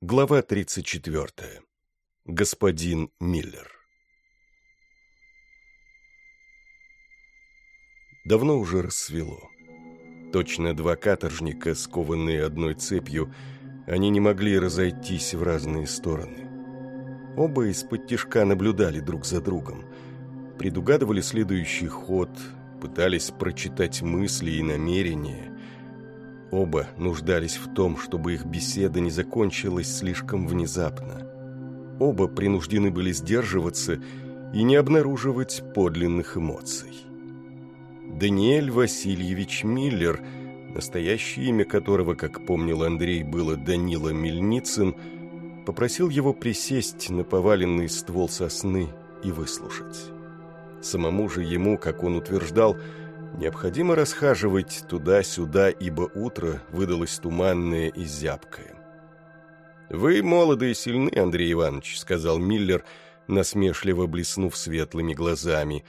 Глава 34. Господин Миллер. Давно уже рассвело. Точно два каторжника, скованные одной цепью, они не могли разойтись в разные стороны. Оба из-под тишка наблюдали друг за другом, предугадывали следующий ход, пытались прочитать мысли и намерения – Оба нуждались в том, чтобы их беседа не закончилась слишком внезапно. Оба принуждены были сдерживаться и не обнаруживать подлинных эмоций. Даниэль Васильевич Миллер, настоящее имя которого, как помнил Андрей, было Данила Мельницын, попросил его присесть на поваленный ствол сосны и выслушать. Самому же ему, как он утверждал, Необходимо расхаживать туда-сюда, ибо утро выдалось туманное и зябкое. «Вы молоды и сильны, Андрей Иванович», — сказал Миллер, насмешливо блеснув светлыми глазами.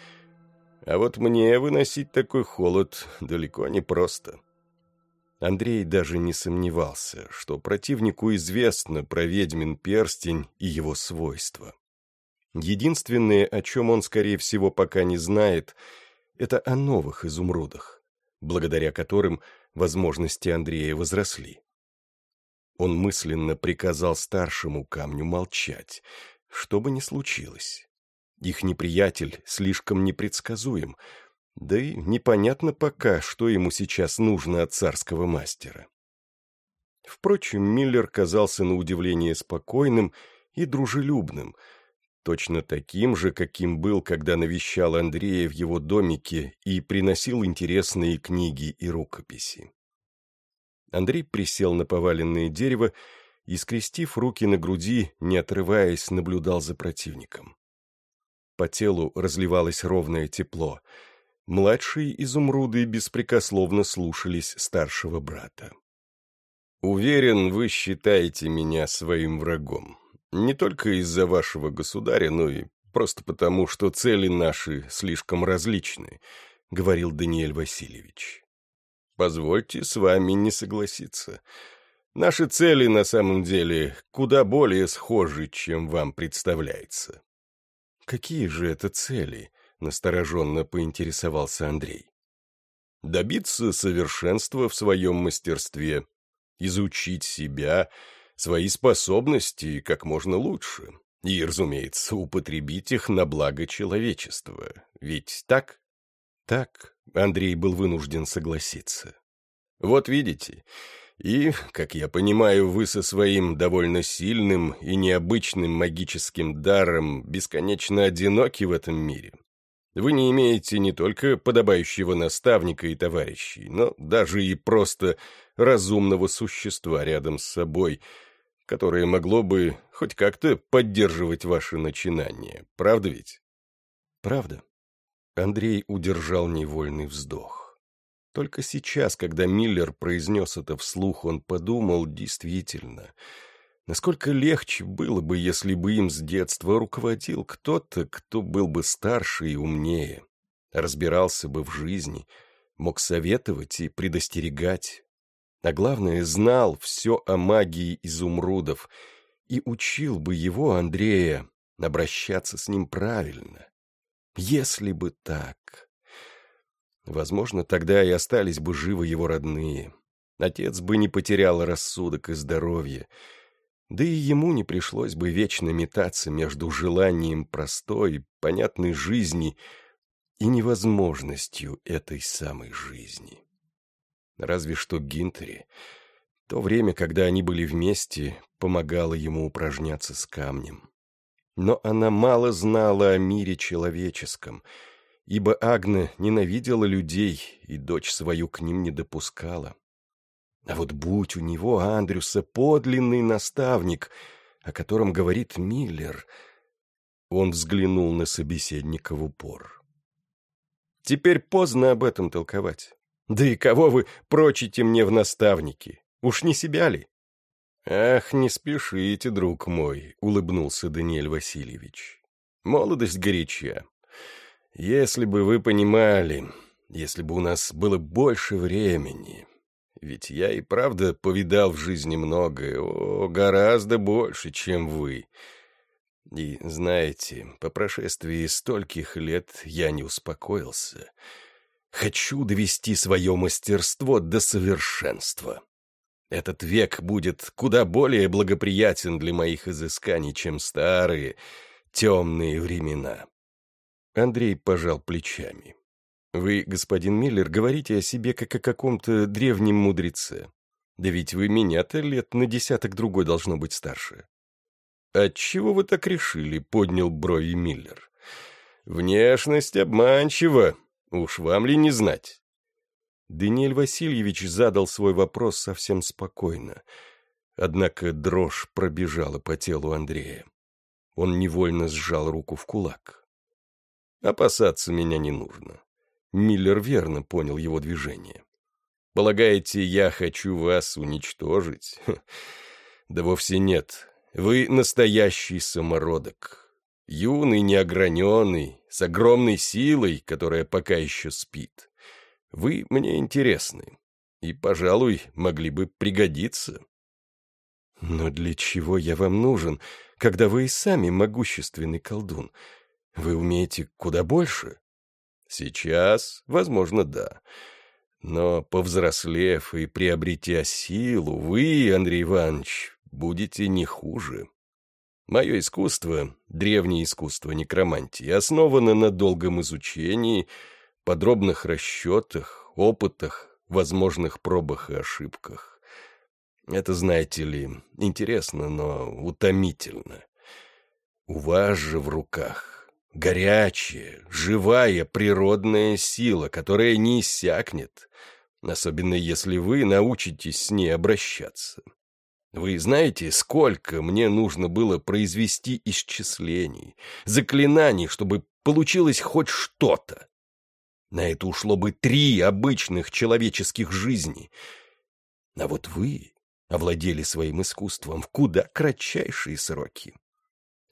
«А вот мне выносить такой холод далеко не просто». Андрей даже не сомневался, что противнику известно про ведьмин перстень и его свойства. Единственное, о чем он, скорее всего, пока не знает — это о новых изумрудах, благодаря которым возможности Андрея возросли. Он мысленно приказал старшему камню молчать, что бы ни случилось. Их неприятель слишком непредсказуем, да и непонятно пока, что ему сейчас нужно от царского мастера. Впрочем, Миллер казался на удивление спокойным и дружелюбным — точно таким же, каким был, когда навещал Андрея в его домике и приносил интересные книги и рукописи. Андрей присел на поваленное дерево и, скрестив руки на груди, не отрываясь, наблюдал за противником. По телу разливалось ровное тепло. Младшие изумруды беспрекословно слушались старшего брата. «Уверен, вы считаете меня своим врагом», не только из-за вашего государя, но и просто потому, что цели наши слишком различны», — говорил Даниэль Васильевич. «Позвольте с вами не согласиться. Наши цели на самом деле куда более схожи, чем вам представляется». «Какие же это цели?» — настороженно поинтересовался Андрей. «Добиться совершенства в своем мастерстве, изучить себя — свои способности как можно лучше. И, разумеется, употребить их на благо человечества. Ведь так? Так, Андрей был вынужден согласиться. Вот видите, и, как я понимаю, вы со своим довольно сильным и необычным магическим даром бесконечно одиноки в этом мире. Вы не имеете не только подобающего наставника и товарищей, но даже и просто разумного существа рядом с собой — которое могло бы хоть как-то поддерживать ваши начинания. Правда ведь? Правда. Андрей удержал невольный вздох. Только сейчас, когда Миллер произнес это вслух, он подумал, действительно, насколько легче было бы, если бы им с детства руководил кто-то, кто был бы старше и умнее, разбирался бы в жизни, мог советовать и предостерегать, а главное, знал все о магии изумрудов и учил бы его, Андрея, обращаться с ним правильно. Если бы так. Возможно, тогда и остались бы живы его родные. Отец бы не потерял рассудок и здоровье, да и ему не пришлось бы вечно метаться между желанием простой, понятной жизни и невозможностью этой самой жизни. Разве что Гинтери. То время, когда они были вместе, помогало ему упражняться с камнем. Но она мало знала о мире человеческом, ибо Агна ненавидела людей и дочь свою к ним не допускала. А вот будь у него, Андрюса, подлинный наставник, о котором говорит Миллер, он взглянул на собеседника в упор. Теперь поздно об этом толковать. Да и кого вы прочите мне в наставники? Уж не себя ли? Ах, не спешите, друг мой, улыбнулся Даниэль Васильевич. Молодость горяча. Если бы вы понимали, если бы у нас было больше времени, ведь я и правда повидал в жизни многое, о, гораздо больше, чем вы. И, знаете, по прошествии стольких лет я не успокоился. Хочу довести свое мастерство до совершенства. Этот век будет куда более благоприятен для моих изысканий, чем старые темные времена. Андрей пожал плечами. Вы, господин Миллер, говорите о себе как о каком-то древнем мудреце. Да ведь вы меня-то лет на десяток другой должно быть старше. Отчего вы так решили? Поднял брови Миллер. Внешность обманчива. Уж вам ли не знать? Даниэль Васильевич задал свой вопрос совсем спокойно. Однако дрожь пробежала по телу Андрея. Он невольно сжал руку в кулак. «Опасаться меня не нужно. Миллер верно понял его движение. «Полагаете, я хочу вас уничтожить?» «Да вовсе нет. Вы настоящий самородок. Юный, неограненный, с огромной силой, которая пока еще спит. Вы мне интересны и, пожалуй, могли бы пригодиться». «Но для чего я вам нужен, когда вы и сами могущественный колдун? Вы умеете куда больше?» Сейчас, возможно, да. Но, повзрослев и приобретя силу, вы, Андрей Иванович, будете не хуже. Мое искусство, древнее искусство некромантии, основано на долгом изучении, подробных расчетах, опытах, возможных пробах и ошибках. Это, знаете ли, интересно, но утомительно. У вас же в руках Горячая, живая, природная сила, которая не иссякнет, особенно если вы научитесь с ней обращаться. Вы знаете, сколько мне нужно было произвести исчислений, заклинаний, чтобы получилось хоть что-то? На это ушло бы три обычных человеческих жизни. А вот вы овладели своим искусством в куда кратчайшие сроки.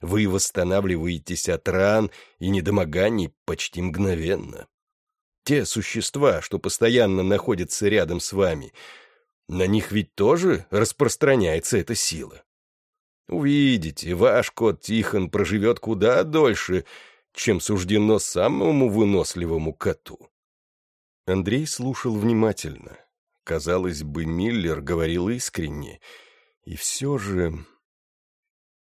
Вы восстанавливаетесь от ран и недомоганий почти мгновенно. Те существа, что постоянно находятся рядом с вами, на них ведь тоже распространяется эта сила. Увидите, ваш кот Тихон проживет куда дольше, чем суждено самому выносливому коту. Андрей слушал внимательно. Казалось бы, Миллер говорил искренне. И все же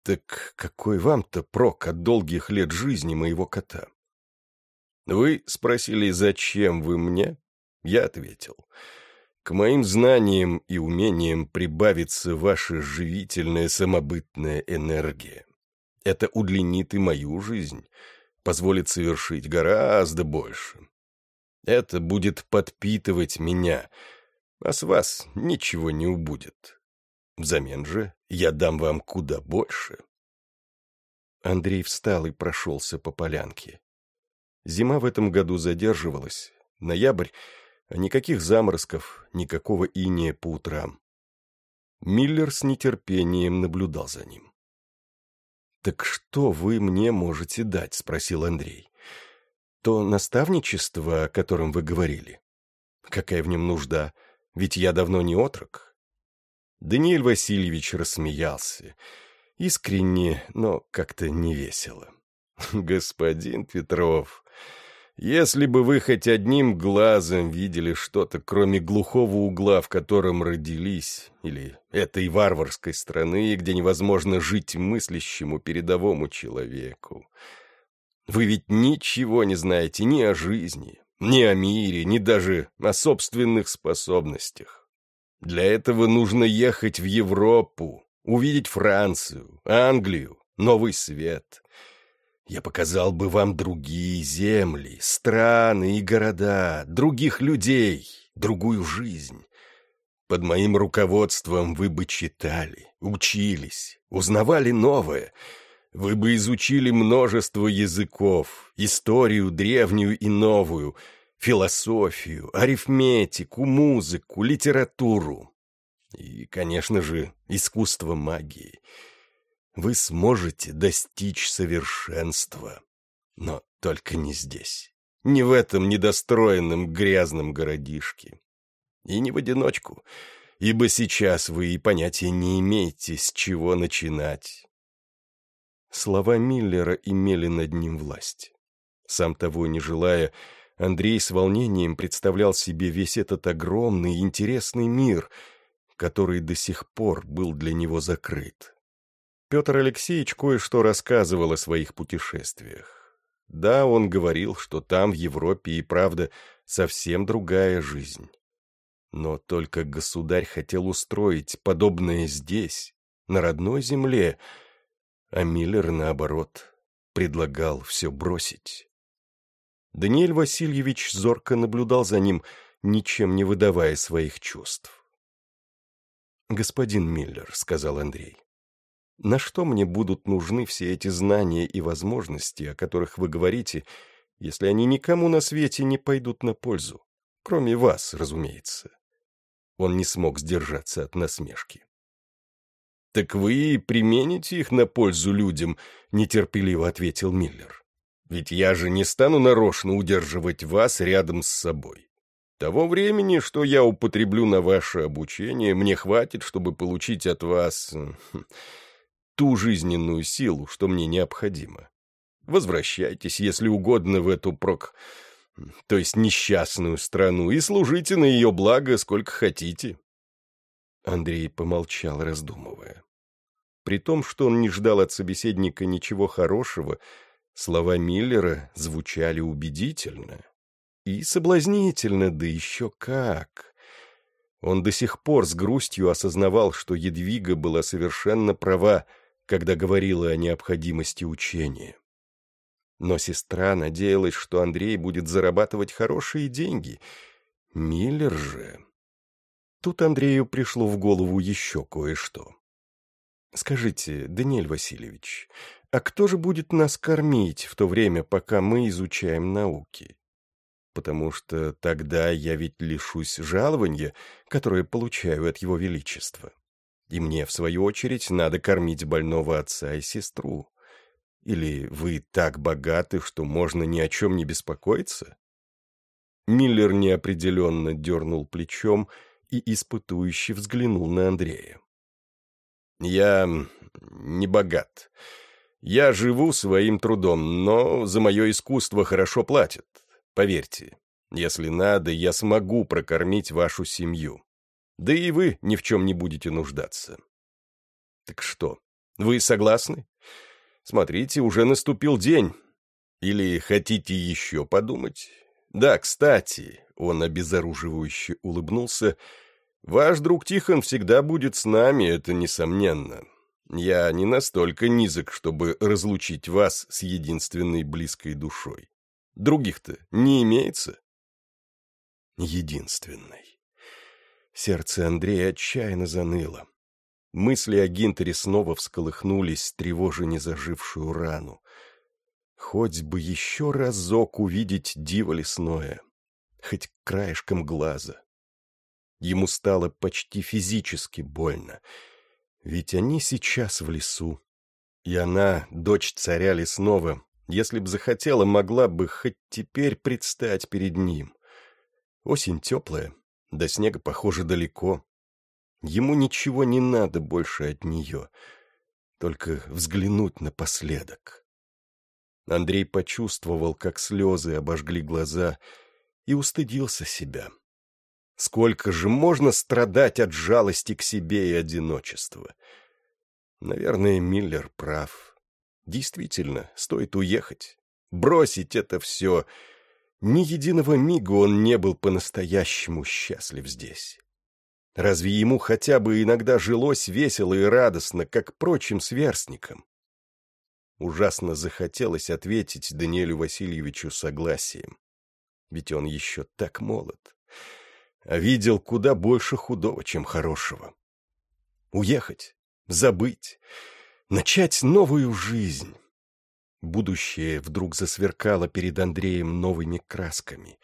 так какой вам-то прок от долгих лет жизни моего кота? Вы спросили, зачем вы мне? Я ответил. К моим знаниям и умениям прибавится ваша живительная самобытная энергия. Это удлинит и мою жизнь, позволит совершить гораздо больше. Это будет подпитывать меня, а с вас ничего не убудет. Взамен же я дам вам куда больше. Андрей встал и прошелся по полянке. Зима в этом году задерживалась. Ноябрь, никаких заморозков, никакого иния по утрам. Миллер с нетерпением наблюдал за ним. «Так что вы мне можете дать?» — спросил Андрей. «То наставничество, о котором вы говорили. Какая в нем нужда? Ведь я давно не отрок, Даниэль Васильевич рассмеялся. Искренне, но как-то невесело. «Господин Петров, если бы вы хоть одним глазом видели что-то, кроме глухого угла, в котором родились, или этой варварской страны, где невозможно жить мыслящему передовому человеку, вы ведь ничего не знаете ни о жизни, ни о мире, ни даже о собственных способностях. Для этого нужно ехать в Европу, увидеть Францию, Англию, Новый Свет. Я показал бы вам другие земли, страны и города, других людей, другую жизнь. Под моим руководством вы бы читали, учились, узнавали новое. Вы бы изучили множество языков, историю древнюю и новую — философию, арифметику, музыку, литературу и, конечно же, искусство магии. Вы сможете достичь совершенства, но только не здесь, не в этом недостроенном грязном городишке. И не в одиночку, ибо сейчас вы и понятия не имеете, с чего начинать. Слова Миллера имели над ним власть. Сам того не желая, Андрей с волнением представлял себе весь этот огромный интересный мир, который до сих пор был для него закрыт. Петр Алексеевич кое-что рассказывал о своих путешествиях. Да, он говорил, что там, в Европе, и правда, совсем другая жизнь. Но только государь хотел устроить подобное здесь, на родной земле, а Миллер, наоборот, предлагал все бросить. Даниэль Васильевич зорко наблюдал за ним, ничем не выдавая своих чувств. «Господин Миллер», — сказал Андрей, — «на что мне будут нужны все эти знания и возможности, о которых вы говорите, если они никому на свете не пойдут на пользу? Кроме вас, разумеется». Он не смог сдержаться от насмешки. «Так вы примените их на пользу людям», — нетерпеливо ответил Миллер. Ведь я же не стану нарочно удерживать вас рядом с собой. Того времени, что я употреблю на ваше обучение, мне хватит, чтобы получить от вас хм, ту жизненную силу, что мне необходимо. Возвращайтесь, если угодно, в эту прок... то есть несчастную страну, и служите на ее благо сколько хотите. Андрей помолчал, раздумывая. При том, что он не ждал от собеседника ничего хорошего, Слова Миллера звучали убедительно и соблазнительно, да еще как. Он до сих пор с грустью осознавал, что Едвига была совершенно права, когда говорила о необходимости учения. Но сестра надеялась, что Андрей будет зарабатывать хорошие деньги. Миллер же... Тут Андрею пришло в голову еще кое-что. «Скажите, Даниэль Васильевич, а кто же будет нас кормить в то время, пока мы изучаем науки? Потому что тогда я ведь лишусь жалования, которое получаю от его величества. И мне, в свою очередь, надо кормить больного отца и сестру. Или вы так богаты, что можно ни о чем не беспокоиться?» Миллер неопределенно дернул плечом и испытующе взглянул на Андрея. «Я не богат. Я живу своим трудом, но за мое искусство хорошо платят. Поверьте, если надо, я смогу прокормить вашу семью. Да и вы ни в чем не будете нуждаться. Так что, вы согласны? Смотрите, уже наступил день. Или хотите еще подумать? Да, кстати, он обезоруживающе улыбнулся, ваш друг Тихон всегда будет с нами, это несомненно. Я не настолько низок, чтобы разлучить вас с единственной близкой душой. Других-то не имеется. Единственной. Сердце Андрея отчаянно заныло. Мысли о Гинтере снова всколыхнулись, тревожа незажившую рану. Хоть бы еще разок увидеть диво лесное, хоть краешком глаза. Ему стало почти физически больно — ведь они сейчас в лесу. И она, дочь царя лесного, если б захотела, могла бы хоть теперь предстать перед ним. Осень теплая, до снега, похоже, далеко. Ему ничего не надо больше от нее, только взглянуть напоследок. Андрей почувствовал, как слезы обожгли глаза, и устыдился себя. Сколько же можно страдать от жалости к себе и одиночества? Наверное, Миллер прав. Действительно, стоит уехать. Бросить это все. Ни единого мига он не был по-настоящему счастлив здесь. Разве ему хотя бы иногда жилось весело и радостно, как прочим сверстникам? Ужасно захотелось ответить Даниэлю Васильевичу согласием. Ведь он еще так молод а видел куда больше худого, чем хорошего. Уехать, забыть, начать новую жизнь. Будущее вдруг засверкало перед Андреем новыми красками.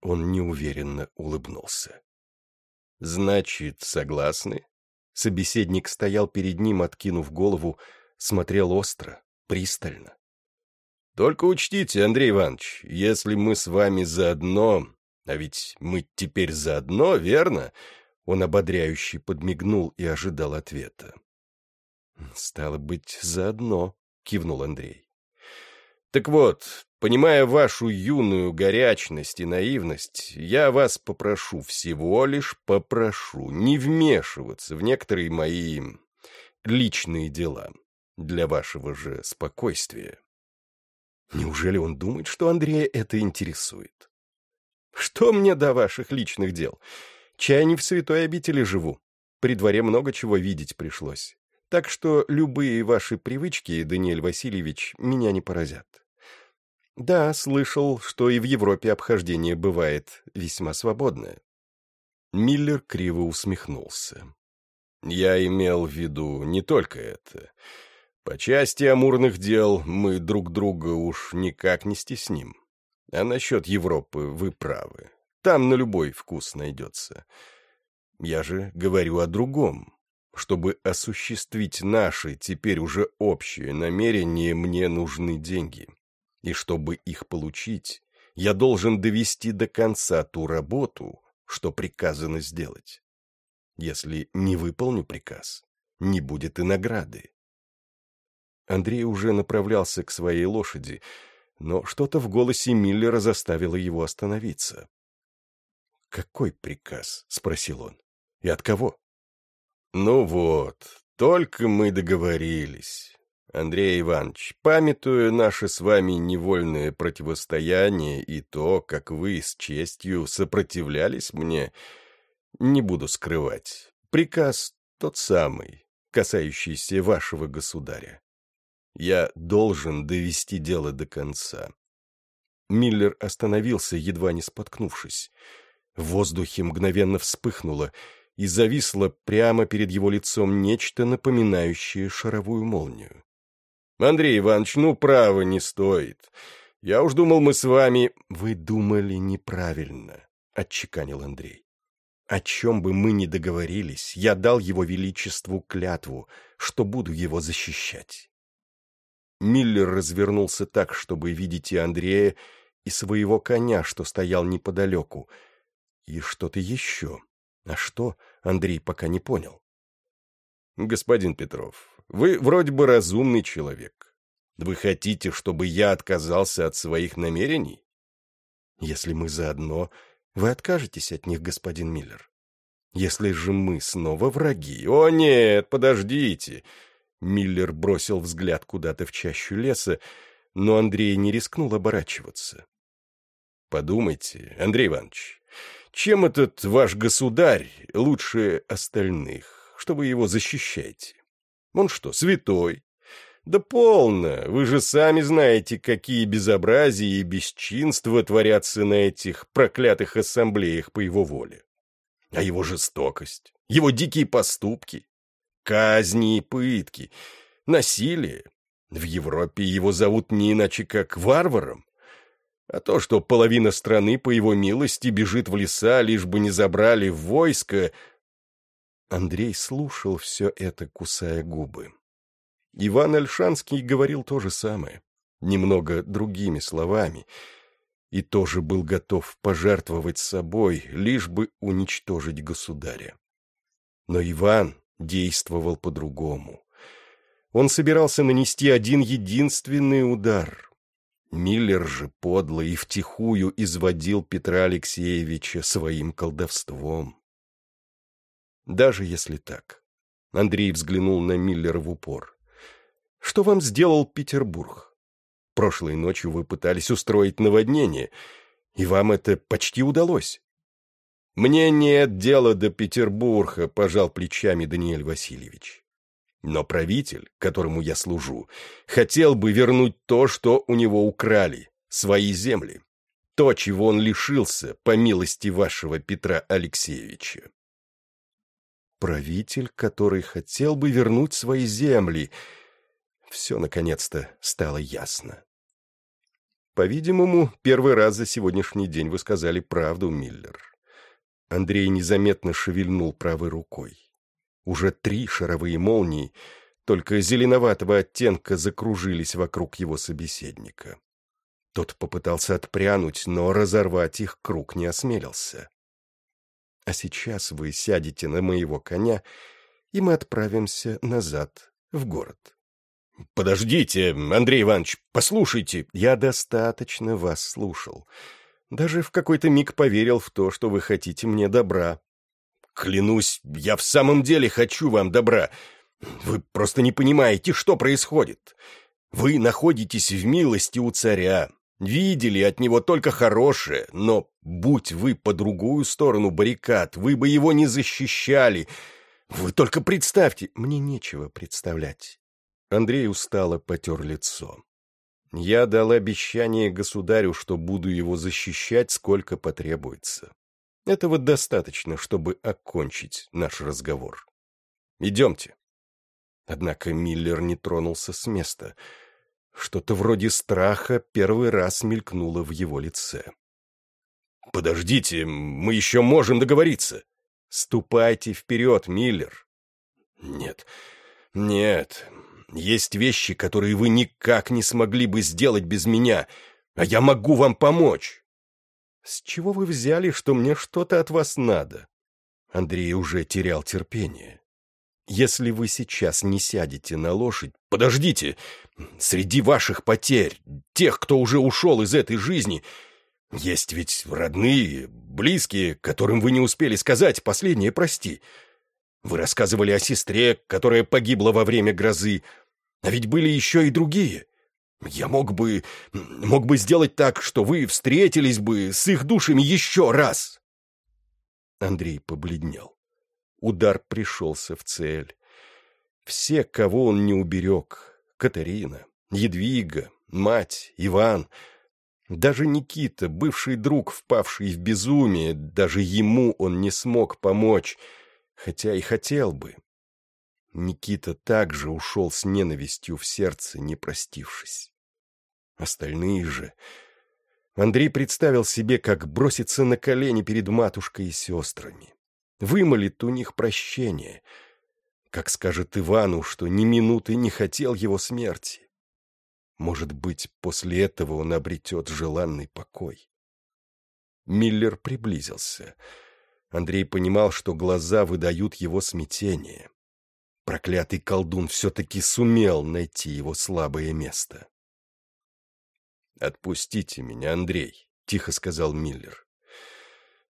Он неуверенно улыбнулся. «Значит, согласны?» Собеседник стоял перед ним, откинув голову, смотрел остро, пристально. «Только учтите, Андрей Иванович, если мы с вами заодно, А ведь мы теперь заодно, верно? Он ободряюще подмигнул и ожидал ответа. «Стало быть, заодно», — кивнул Андрей. «Так вот, понимая вашу юную горячность и наивность, я вас попрошу, всего лишь попрошу, не вмешиваться в некоторые мои личные дела для вашего же спокойствия». Неужели он думает, что Андрея это интересует? «Что мне до ваших личных дел? Чай не в святой обители живу. При дворе много чего видеть пришлось. Так что любые ваши привычки, Даниэль Васильевич, меня не поразят. Да, слышал, что и в Европе обхождение бывает весьма свободное. Миллер криво усмехнулся. Я имел в виду не только это. По части амурных дел мы друг друга уж никак не стесним. А насчет Европы вы правы. Там на любой вкус найдется. Я же говорю о другом. Чтобы осуществить наши, теперь уже общие намерения, мне нужны деньги. И чтобы их получить, я должен довести до конца ту работу, что приказано сделать. Если не выполню приказ, не будет и награды. Андрей уже направлялся к своей лошади, но что-то в голосе Миллера заставило его остановиться. «Какой приказ?» — спросил он. «И от кого?» «Ну вот, только мы договорились. Андрей Иванович, памятуя наше с вами невольное противостояние и то, как вы с честью сопротивлялись мне, не буду скрывать. Приказ тот самый, касающийся вашего государя. Я должен довести дело до конца». Миллер остановился, едва не споткнувшись. В воздухе мгновенно вспыхнуло, и зависло прямо перед его лицом нечто, напоминающее шаровую молнию. «Андрей Иванович, ну, право не стоит. Я уж думал, мы с вами...» «Вы думали неправильно», — отчеканил Андрей. «О чем бы мы ни договорились, я дал его величеству клятву, что буду его защищать». Миллер развернулся так, чтобы видеть и Андрея, и своего коня, что стоял неподалеку, — и что-то еще. А что, Андрей пока не понял. «Господин Петров, вы вроде бы разумный человек. Вы хотите, чтобы я отказался от своих намерений?» «Если мы заодно, вы откажетесь от них, господин Миллер. Если же мы снова враги...» «О нет, подождите!» Миллер бросил взгляд куда-то в чащу леса, но Андрей не рискнул оборачиваться. «Подумайте, Андрей Иванович, чем этот ваш государь лучше остальных, что вы его защищаете? Он что, святой? Да полно, вы же сами знаете, какие безобразия и бесчинства творятся на этих проклятых ассамблеях по его воле. А его жестокость, его дикие поступки, казни и пытки, насилие. В Европе его зовут не иначе, как варваром. А то, что половина страны, по его милости, бежит в леса, лишь бы не забрали в войско... Андрей слушал все это, кусая губы. Иван Альшанский говорил то же самое, немного другими словами, и тоже был готов пожертвовать собой, лишь бы уничтожить государя. Но Иван действовал по-другому. Он собирался нанести один единственный удар, Миллер же подло и втихую изводил Петра Алексеевича своим колдовством. Даже если так. Андрей взглянул на Миллера в упор. Что вам сделал Петербург? Прошлой ночью вы пытались устроить наводнение, и вам это почти удалось. Мне нет дела до Петербурга, пожал плечами Даниэль Васильевич. Но правитель, которому я служу, хотел бы вернуть то, что у него украли, свои земли. То, чего он лишился, по милости вашего Петра Алексеевича. Правитель, который хотел бы вернуть свои земли. Все, наконец-то, стало ясно. По-видимому, первый раз за сегодняшний день вы сказали правду, Миллер. Андрей незаметно шевельнул правой рукой. Уже три шаровые молнии, только зеленоватого оттенка, закружились вокруг его собеседника. Тот попытался отпрянуть, но разорвать их круг не осмелился. А сейчас вы сядете на моего коня, и мы отправимся назад, в город. «Подождите, Андрей Иванович, послушайте!» «Я достаточно вас слушал. Даже в какой-то миг поверил в то, что вы хотите мне добра». «Клянусь, я в самом деле хочу вам добра. Вы просто не понимаете, что происходит. Вы находитесь в милости у царя, видели от него только хорошее, но будь вы по другую сторону баррикад, вы бы его не защищали. Вы только представьте, мне нечего представлять. Андрей устало потер лицо. Я дал обещание государю, что буду его защищать, сколько потребуется. Этого достаточно, чтобы окончить наш разговор. Идемте. Однако Миллер не тронулся с места. Что-то вроде страха первый раз мелькнуло в его лице. «Подождите, мы еще можем договориться!» «Ступайте вперед, Миллер!» «Нет, нет, есть вещи, которые вы никак не смогли бы сделать без меня, а я могу вам помочь. С чего вы взяли, что мне что-то от вас надо? Андрей уже терял терпение. Если вы сейчас не сядете на лошадь... Подождите! Среди ваших потерь, тех, кто уже ушел из этой жизни, есть ведь родные, близкие, которым вы не успели сказать последнее «прости». Вы рассказывали о сестре, которая погибла во время грозы, а ведь были еще и другие. Я мог бы... мог бы сделать так, что вы встретились бы с их душами еще раз. Андрей побледнел. Удар пришелся в цель. Все, кого он не уберег, Катарина, Едвига, мать, Иван, даже Никита, бывший друг, впавший в безумие, даже ему он не смог помочь, хотя и хотел бы. Никита также ушел с ненавистью в сердце, не простившись. Остальные же... Андрей представил себе, как бросится на колени перед матушкой и сестрами. Вымолит у них прощение. Как скажет Ивану, что ни минуты не хотел его смерти. Может быть, после этого он обретет желанный покой. Миллер приблизился. Андрей понимал, что глаза выдают его смятение. Проклятый колдун все-таки сумел найти его слабое место. «Отпустите меня, Андрей», — тихо сказал Миллер.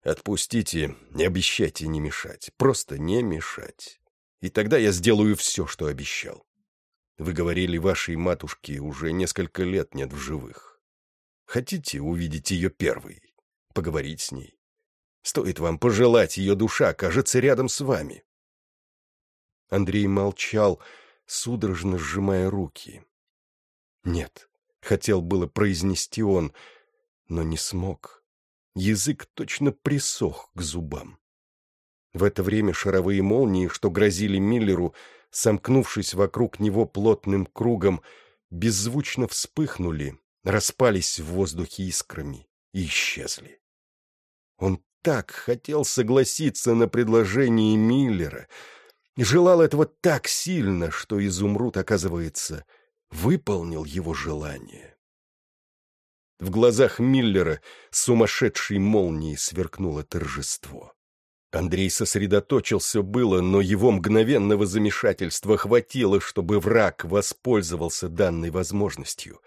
«Отпустите, не обещайте не мешать, просто не мешать. И тогда я сделаю все, что обещал. Вы говорили, вашей матушке уже несколько лет нет в живых. Хотите увидеть ее первой, поговорить с ней? Стоит вам пожелать, ее душа окажется рядом с вами. Андрей молчал, судорожно сжимая руки. «Нет», — хотел было произнести он, но не смог. Язык точно присох к зубам. В это время шаровые молнии, что грозили Миллеру, сомкнувшись вокруг него плотным кругом, беззвучно вспыхнули, распались в воздухе искрами и исчезли. Он так хотел согласиться на предложение Миллера — желал этого так сильно, что изумруд, оказывается, выполнил его желание. В глазах Миллера сумасшедшей молнией сверкнуло торжество. Андрей сосредоточился было, но его мгновенного замешательства хватило, чтобы враг воспользовался данной возможностью.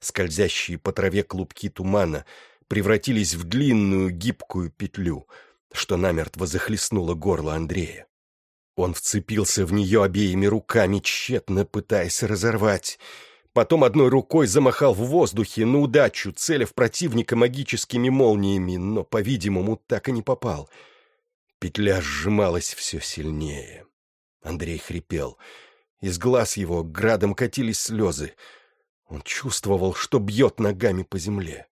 Скользящие по траве клубки тумана превратились в длинную гибкую петлю, что намертво захлестнуло горло Андрея. Он вцепился в нее обеими руками, тщетно пытаясь разорвать. Потом одной рукой замахал в воздухе на удачу, целя в противника магическими молниями, но, по-видимому, так и не попал. Петля сжималась все сильнее. Андрей хрипел. Из глаз его градом катились слезы. Он чувствовал, что бьет ногами по земле.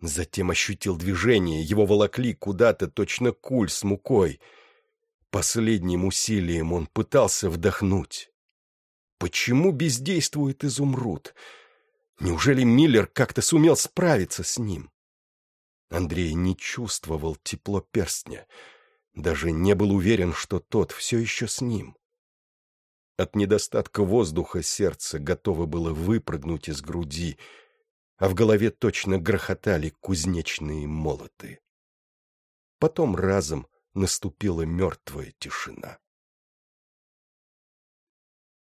Затем ощутил движение, его волокли куда-то точно куль с мукой — Последним усилием он пытался вдохнуть. Почему бездействует изумруд? Неужели Миллер как-то сумел справиться с ним? Андрей не чувствовал тепло перстня, даже не был уверен, что тот все еще с ним. От недостатка воздуха сердце готово было выпрыгнуть из груди, а в голове точно грохотали кузнечные молоты. Потом разом наступила мертвая тишина.